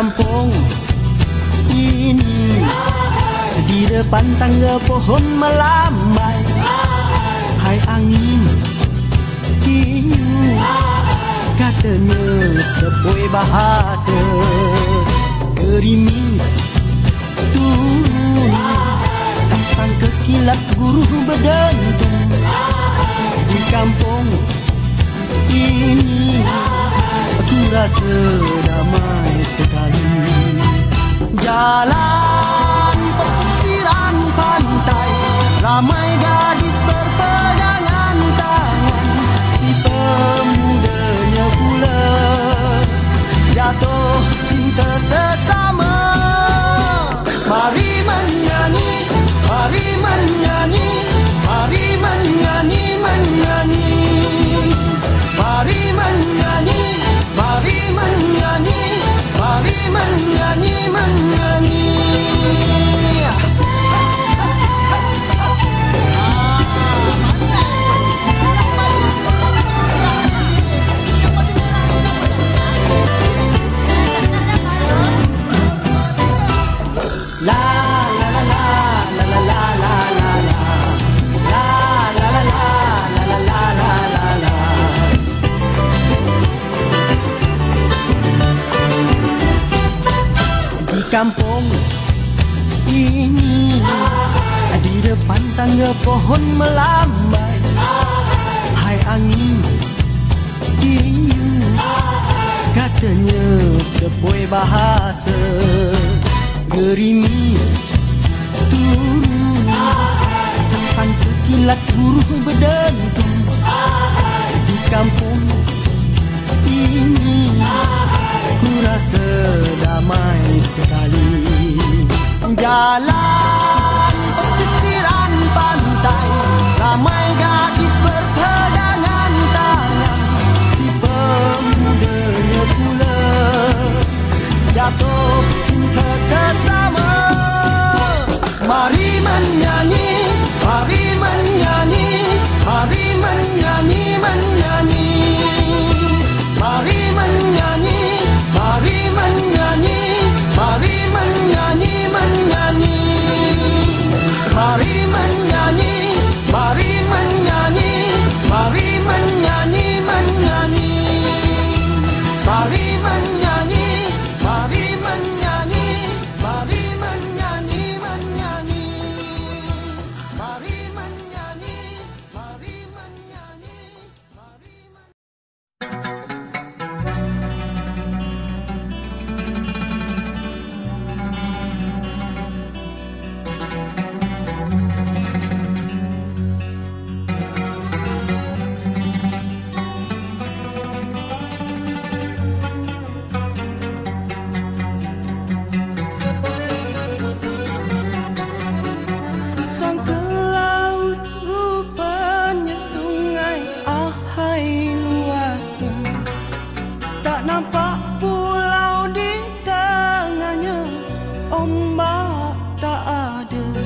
kampung. Ini Di depan tangga pohon melambai Hai angin Tiup. Katanya sepoi bahasa. Gerimis Turun Tak sangka kilat guru berdentung Di kampung ini Aku rasa damai sekali. Jalan pesisiran pantai Ramai gadis ini Di depan tangga pohon melambai. Hai angin tiup Katanya sepoi bahasa. Gerimis turun. Tak sangka kilat guru berdentung Di kampung ini Ku rasa damai sekali la la. do.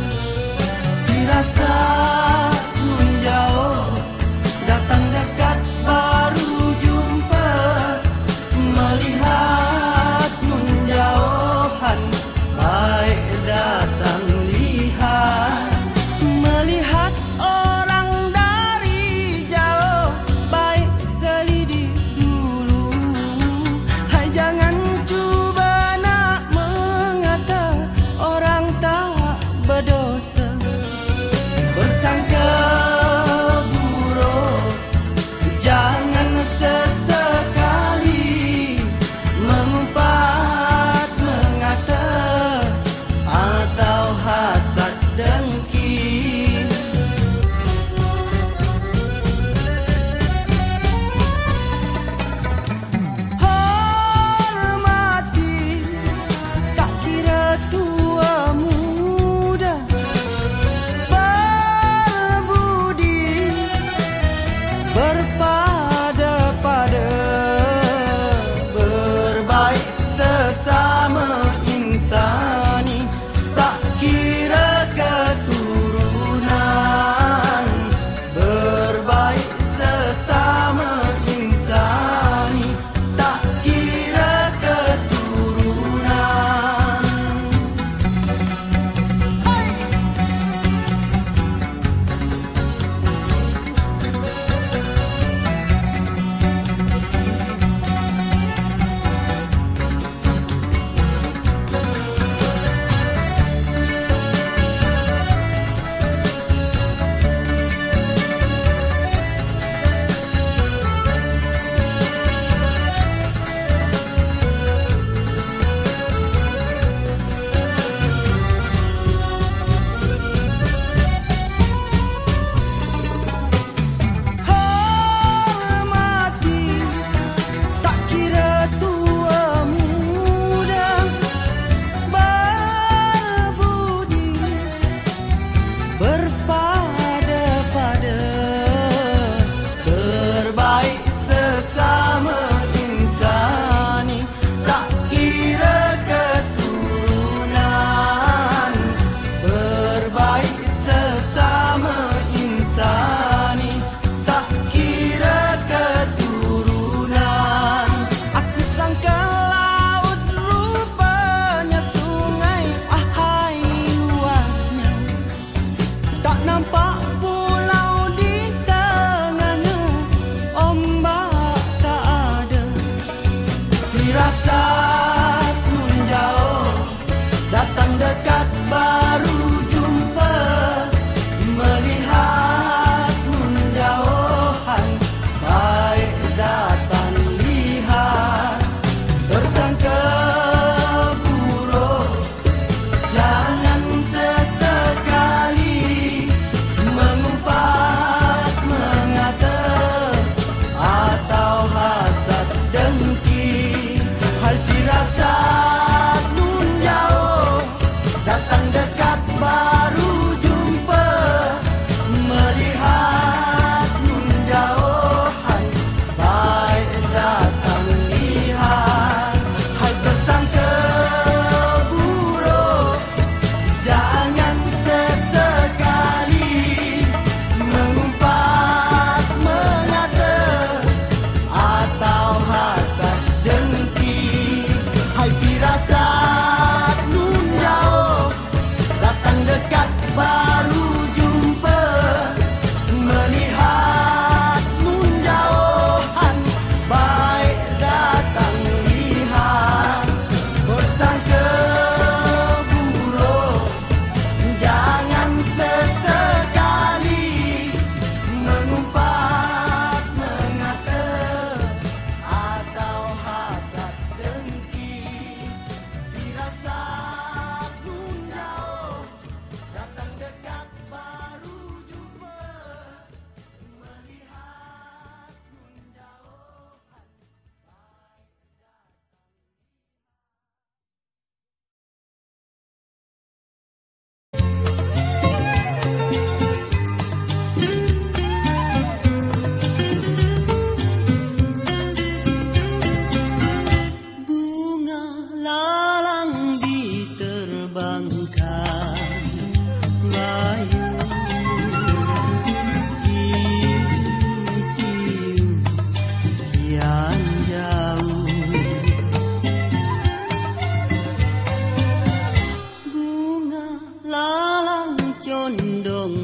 đường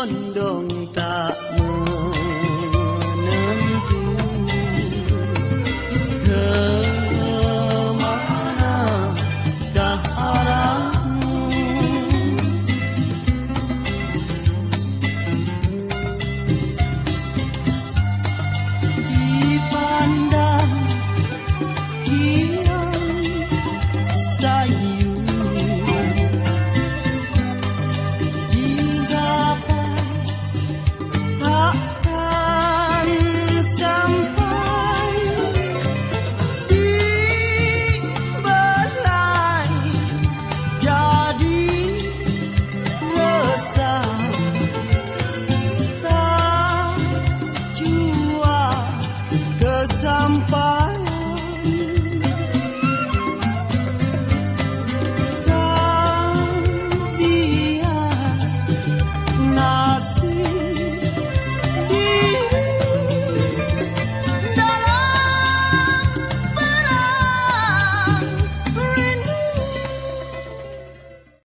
On don't ta.